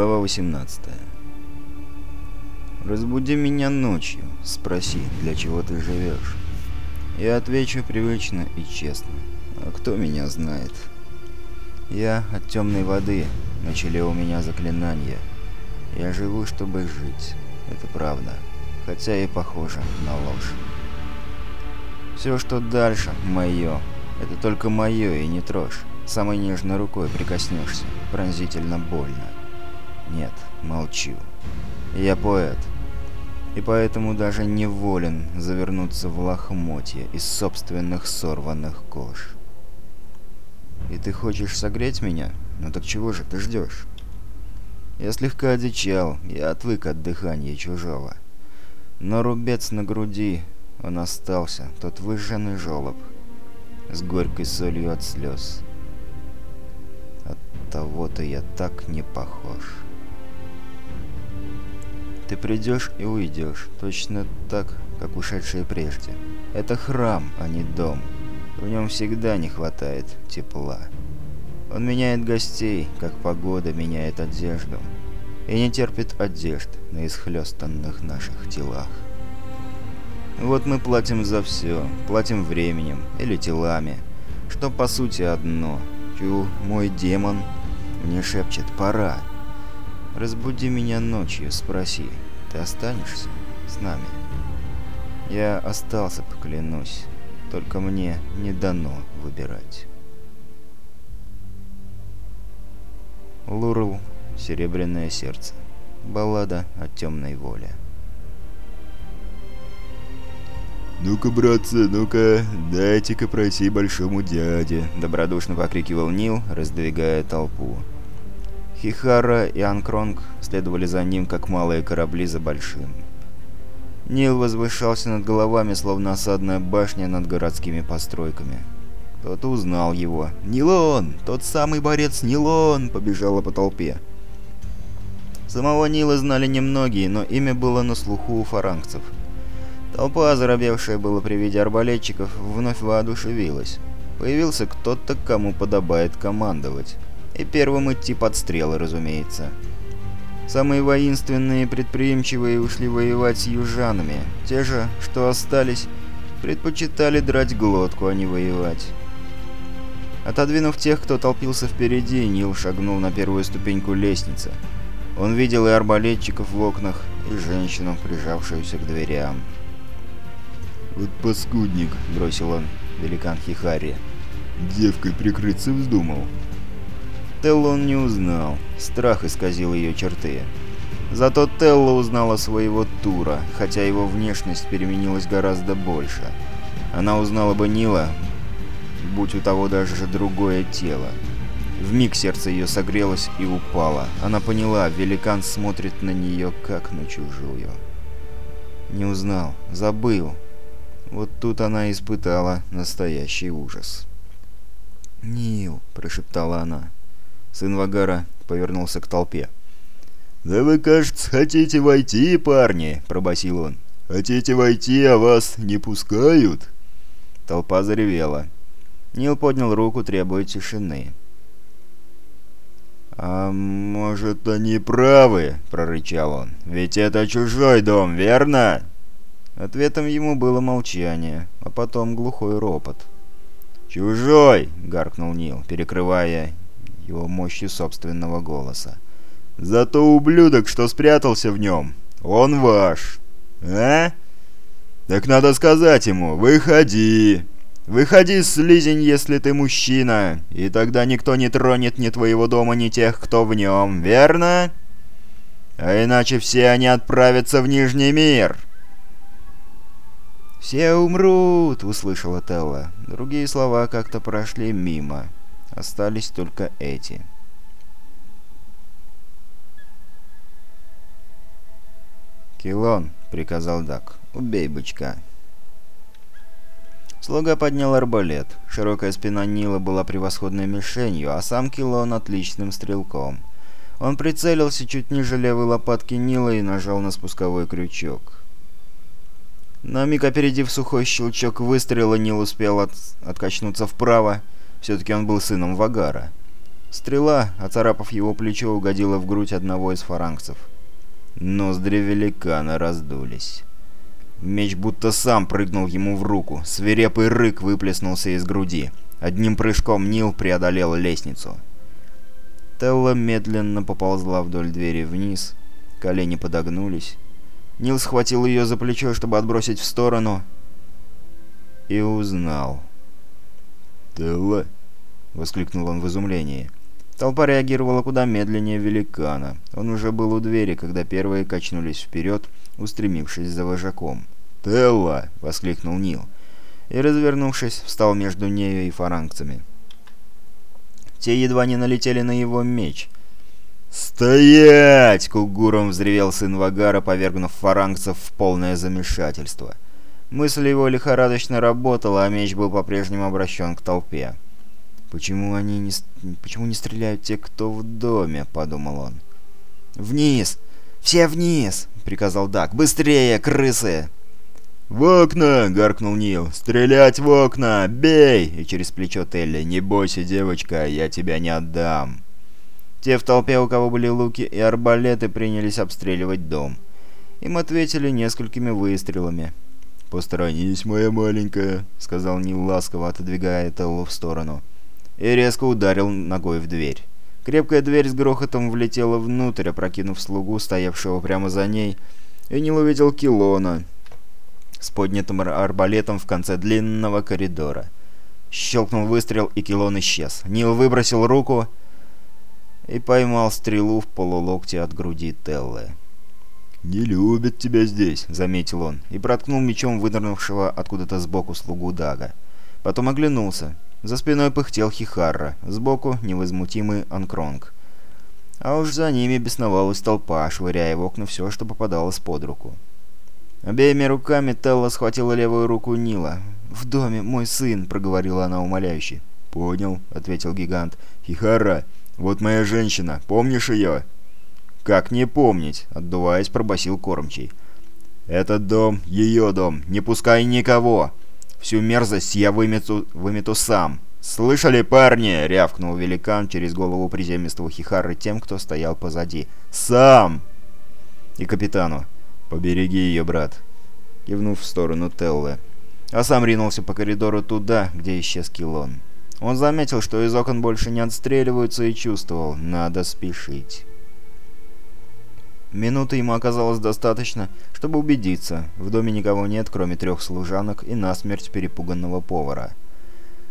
Глава 18 «Разбуди меня ночью, спроси, для чего ты живешь. Я отвечу привычно и честно. А кто меня знает? Я от темной воды, на челе у меня заклинание. Я живу, чтобы жить. Это правда, хотя и похоже на ложь. Все, что дальше, мое. Это только мое и не трожь. Самой нежной рукой прикоснешься, пронзительно больно. Нет, молчу. Я поэт. И поэтому даже не волен завернуться в лохмотья из собственных сорванных кож. И ты хочешь согреть меня? Ну так чего же ты ждешь? Я слегка одичал, я отвык от дыхания чужого. Но рубец на груди, он остался, тот выжженный жолоб, с горькой солью от слез. От того-то я так не похож. Ты придешь и уйдешь, точно так, как ушедшие прежде. Это храм, а не дом. В нем всегда не хватает тепла. Он меняет гостей, как погода меняет одежду. И не терпит одежд на исхлестанных наших телах. Вот мы платим за все, платим временем или телами, что по сути одно. Чу, мой демон мне шепчет «пора». Разбуди меня ночью, спроси, ты останешься с нами? Я остался, поклянусь, только мне не дано выбирать. Лурл, Серебряное сердце. Баллада о темной воле. «Ну-ка, братцы, ну-ка, дайте-ка пройти большому дяде!» — добродушно покрикивал Нил, раздвигая толпу. Хихара и Анкронг следовали за ним, как малые корабли за большим. Нил возвышался над головами, словно осадная башня над городскими постройками. Кто-то узнал его. «Нилон! Тот самый борец Нилон!» — побежала по толпе. Самого Нила знали немногие, но имя было на слуху у фарангцев. Толпа, заробевшая было при виде арбалетчиков, вновь воодушевилась. Появился кто-то, кому подобает командовать. И первым идти под стрелы, разумеется. Самые воинственные и предприимчивые ушли воевать с южанами. Те же, что остались, предпочитали драть глотку, а не воевать. Отодвинув тех, кто толпился впереди, Нил шагнул на первую ступеньку лестницы. Он видел и арбалетчиков в окнах, и женщину, прижавшуюся к дверям. «Вот паскудник», — бросил он, великан Хихари. «Девкой прикрыться вздумал». Теллу он не узнал. Страх исказил ее черты. Зато Телла узнала своего Тура, хотя его внешность переменилась гораздо больше. Она узнала бы Нила, будь у того даже другое тело. В миг сердце ее согрелось и упало. Она поняла, великан смотрит на нее, как на чужую. Не узнал, забыл. Вот тут она испытала настоящий ужас. «Нил», — прошептала она. Сын Вагара повернулся к толпе. «Да вы, кажется, хотите войти, парни!» – пробасил он. «Хотите войти, а вас не пускают?» Толпа заревела. Нил поднял руку, требуя тишины. «А может, они правы?» – прорычал он. «Ведь это чужой дом, верно?» Ответом ему было молчание, а потом глухой ропот. «Чужой!» — гаркнул Нил, перекрывая его мощью собственного голоса. «Зато ублюдок, что спрятался в нем, он ваш. А? Так надо сказать ему, выходи. Выходи, слизень, если ты мужчина, и тогда никто не тронет ни твоего дома, ни тех, кто в нем, верно? А иначе все они отправятся в Нижний мир». «Все умрут!» — услышала Телла. Другие слова как-то прошли мимо. Остались только эти. «Килон», — приказал Дак, — «убей бычка». Слуга поднял арбалет. Широкая спина Нила была превосходной мишенью, а сам Килон — отличным стрелком. Он прицелился чуть ниже левой лопатки Нила и нажал на спусковой крючок. На миг опередив сухой щелчок выстрела, Нил успел от... откачнуться вправо, все-таки он был сыном Вагара. Стрела, оцарапав его плечо, угодила в грудь одного из фарангцев. Ноздри великана раздулись. Меч будто сам прыгнул ему в руку. Свирепый рык выплеснулся из груди. Одним прыжком Нил преодолел лестницу. Телла медленно поползла вдоль двери вниз. Колени подогнулись. Нил схватил ее за плечо, чтобы отбросить в сторону. И узнал. «Телла?» — воскликнул он в изумлении. Толпа реагировала куда медленнее великана. Он уже был у двери, когда первые качнулись вперед, устремившись за вожаком. «Телла!» — воскликнул Нил. И, развернувшись, встал между нею и фарангцами. Те едва не налетели на его меч. «Стоять!» — кугуром взревел сын Вагара, повергнув фарангцев в полное замешательство. Мысль его лихорадочно работала, а меч был по-прежнему обращен к толпе. «Почему они не... Почему не стреляют те, кто в доме?» — подумал он. «Вниз! Все вниз!» — приказал Дак. «Быстрее, крысы!» «В окна!» — гаркнул Нил. «Стрелять в окна! Бей!» И через плечо Телли. «Не бойся, девочка, я тебя не отдам!» Те в толпе, у кого были луки и арбалеты, принялись обстреливать дом. Им ответили несколькими выстрелами. «Посторонись, моя маленькая», — сказал Нил ласково, отодвигая Теллу в сторону и резко ударил ногой в дверь. Крепкая дверь с грохотом влетела внутрь, опрокинув слугу, стоявшего прямо за ней, и не увидел Килона с поднятым арбалетом в конце длинного коридора. Щелкнул выстрел, и Килон исчез. Нил выбросил руку и поймал стрелу в полулокте от груди Теллы. «Не любят тебя здесь», — заметил он, и проткнул мечом вынырнувшего откуда-то сбоку слугу Дага. Потом оглянулся. За спиной пыхтел Хихарра, сбоку невозмутимый Анкронг. А уж за ними бесновалась толпа, швыряя в окна все, что попадалось под руку. Обеими руками Телла схватила левую руку Нила. «В доме мой сын», — проговорила она умоляюще. «Понял», — ответил гигант. «Хихара, вот моя женщина, помнишь ее?» «Как не помнить?» — отдуваясь, пробасил кормчий. «Этот дом — ее дом, не пускай никого!» Всю мерзость я вымету, вымету сам. «Слышали, парни?» — рявкнул великан через голову приземистого Хихары тем, кто стоял позади. «Сам!» И капитану. «Побереги ее, брат!» Кивнув в сторону Теллы. А сам ринулся по коридору туда, где исчез Килон. Он заметил, что из окон больше не отстреливаются и чувствовал, надо спешить. Минуты ему оказалось достаточно, чтобы убедиться, в доме никого нет, кроме трех служанок и насмерть перепуганного повара.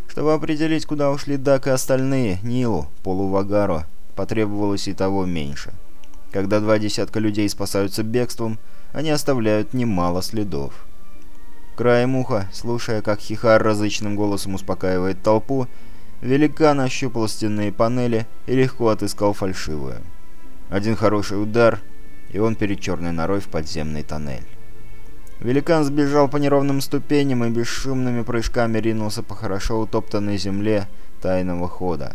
Чтобы определить, куда ушли Дак и остальные, Нилу, Полувагару, потребовалось и того меньше. Когда два десятка людей спасаются бегством, они оставляют немало следов. Краем уха, слушая, как Хихар различным голосом успокаивает толпу, великан ощупал стенные панели и легко отыскал фальшивую. Один хороший удар, и он перед черной норой в подземный тоннель. Великан сбежал по неровным ступеням и бесшумными прыжками ринулся по хорошо утоптанной земле тайного хода.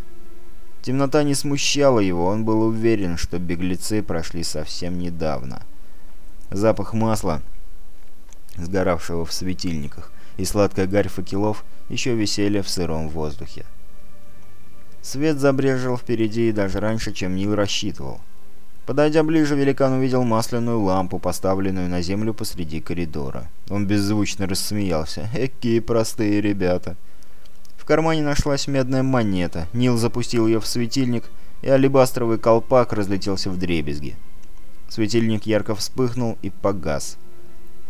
Темнота не смущала его, он был уверен, что беглецы прошли совсем недавно. Запах масла, сгоравшего в светильниках, и сладкая гарь факелов еще висели в сыром воздухе. Свет забрежил впереди даже раньше, чем Нил рассчитывал. Подойдя ближе, великан увидел масляную лампу, поставленную на землю посреди коридора. Он беззвучно рассмеялся. «Экие простые ребята!» В кармане нашлась медная монета. Нил запустил ее в светильник, и алебастровый колпак разлетелся в дребезги. Светильник ярко вспыхнул и погас.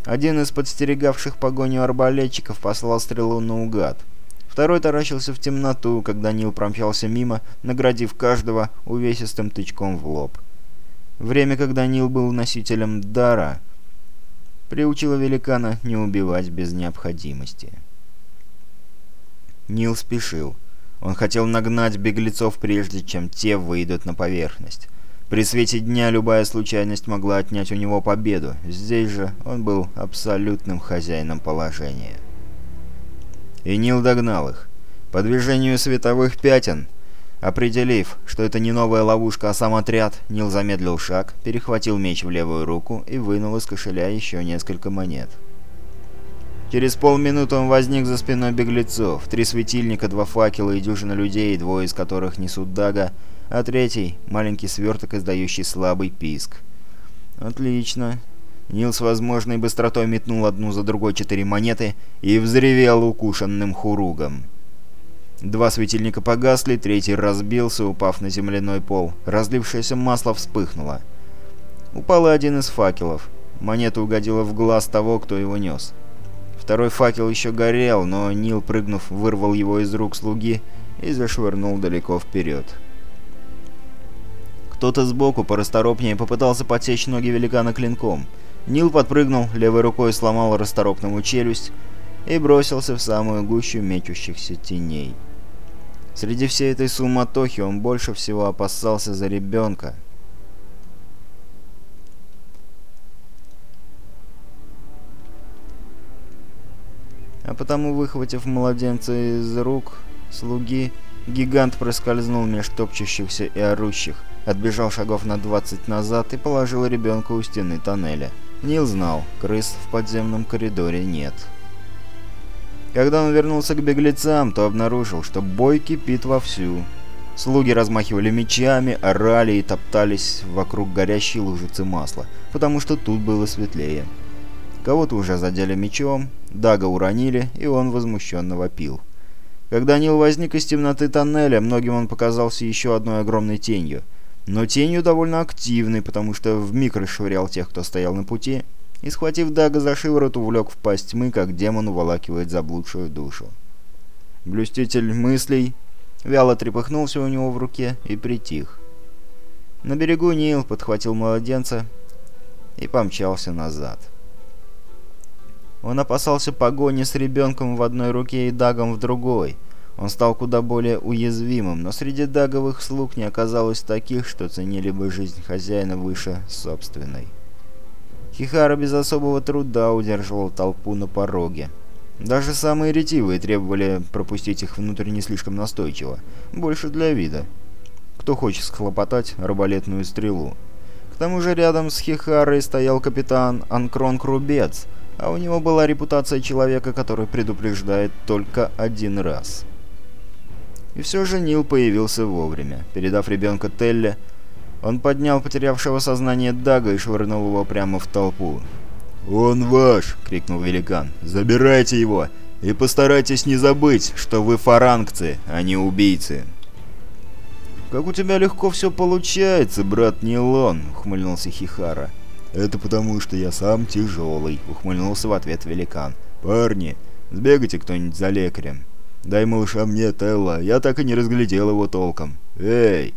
Один из подстерегавших погоню арбалетчиков послал стрелу наугад. Второй таращился в темноту, когда Нил промчался мимо, наградив каждого увесистым тычком в лоб. Время, когда Нил был носителем дара, приучило великана не убивать без необходимости. Нил спешил. Он хотел нагнать беглецов, прежде чем те выйдут на поверхность. При свете дня любая случайность могла отнять у него победу. Здесь же он был абсолютным хозяином положения. И Нил догнал их. По движению световых пятен Определив, что это не новая ловушка, а сам отряд, Нил замедлил шаг, перехватил меч в левую руку и вынул из кошеля еще несколько монет. Через полминуты он возник за спиной беглецов. Три светильника, два факела и дюжина людей, двое из которых несут дага, а третий — маленький сверток, издающий слабый писк. «Отлично». Нил с возможной быстротой метнул одну за другой четыре монеты и взревел укушенным хуругом. Два светильника погасли, третий разбился, упав на земляной пол. Разлившееся масло вспыхнуло. Упал один из факелов. Монета угодила в глаз того, кто его нес. Второй факел еще горел, но Нил, прыгнув, вырвал его из рук слуги и зашвырнул далеко вперед. Кто-то сбоку порасторопнее попытался подсечь ноги великана клинком. Нил подпрыгнул, левой рукой сломал расторопному челюсть и бросился в самую гущу мечущихся теней. Среди всей этой суматохи он больше всего опасался за ребенка. А потому, выхватив младенца из рук слуги, гигант проскользнул меж топчущихся и орущих, отбежал шагов на 20 назад и положил ребенка у стены тоннеля. Нил знал, крыс в подземном коридоре нет. Когда он вернулся к беглецам, то обнаружил, что бой кипит вовсю. Слуги размахивали мечами, орали и топтались вокруг горящей лужицы масла, потому что тут было светлее. Кого-то уже задели мечом, Дага уронили, и он возмущенно вопил. Когда Нил возник из темноты тоннеля, многим он показался еще одной огромной тенью. Но тенью довольно активной, потому что вмиг расшвырял тех, кто стоял на пути, и, схватив Дага за шиворот, увлек в пасть тьмы, как демон уволакивает заблудшую душу. Блюститель мыслей вяло трепыхнулся у него в руке и притих. На берегу Нил подхватил младенца и помчался назад. Он опасался погони с ребенком в одной руке и Дагом в другой. Он стал куда более уязвимым, но среди Даговых слуг не оказалось таких, что ценили бы жизнь хозяина выше собственной. Хихара без особого труда удерживал толпу на пороге. Даже самые ретивые требовали пропустить их внутрь не слишком настойчиво, больше для вида. Кто хочет схлопотать арбалетную стрелу. К тому же рядом с Хихарой стоял капитан Анкрон Крубец, а у него была репутация человека, который предупреждает только один раз. И все же Нил появился вовремя. Передав ребенка Телле, он поднял потерявшего сознание Дага и швырнул его прямо в толпу. «Он ваш!» — крикнул великан. «Забирайте его! И постарайтесь не забыть, что вы фарангцы, а не убийцы!» «Как у тебя легко все получается, брат Нилон!» — ухмыльнулся Хихара. «Это потому, что я сам тяжелый», — ухмыльнулся в ответ великан. «Парни, сбегайте кто-нибудь за лекарем. Дай малыша мне, Телла, я так и не разглядел его толком. Эй!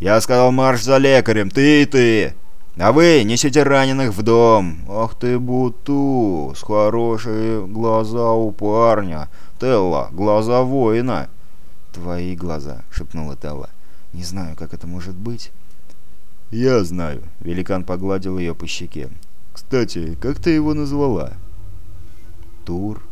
Я сказал марш за лекарем, ты и ты! А вы несите раненых в дом! Ах ты, Буту, с хорошие глаза у парня! Телла, глаза воина!» «Твои глаза», — шепнула Телла. «Не знаю, как это может быть». «Я знаю», — великан погладил ее по щеке. «Кстати, как ты его назвала?» «Тур»,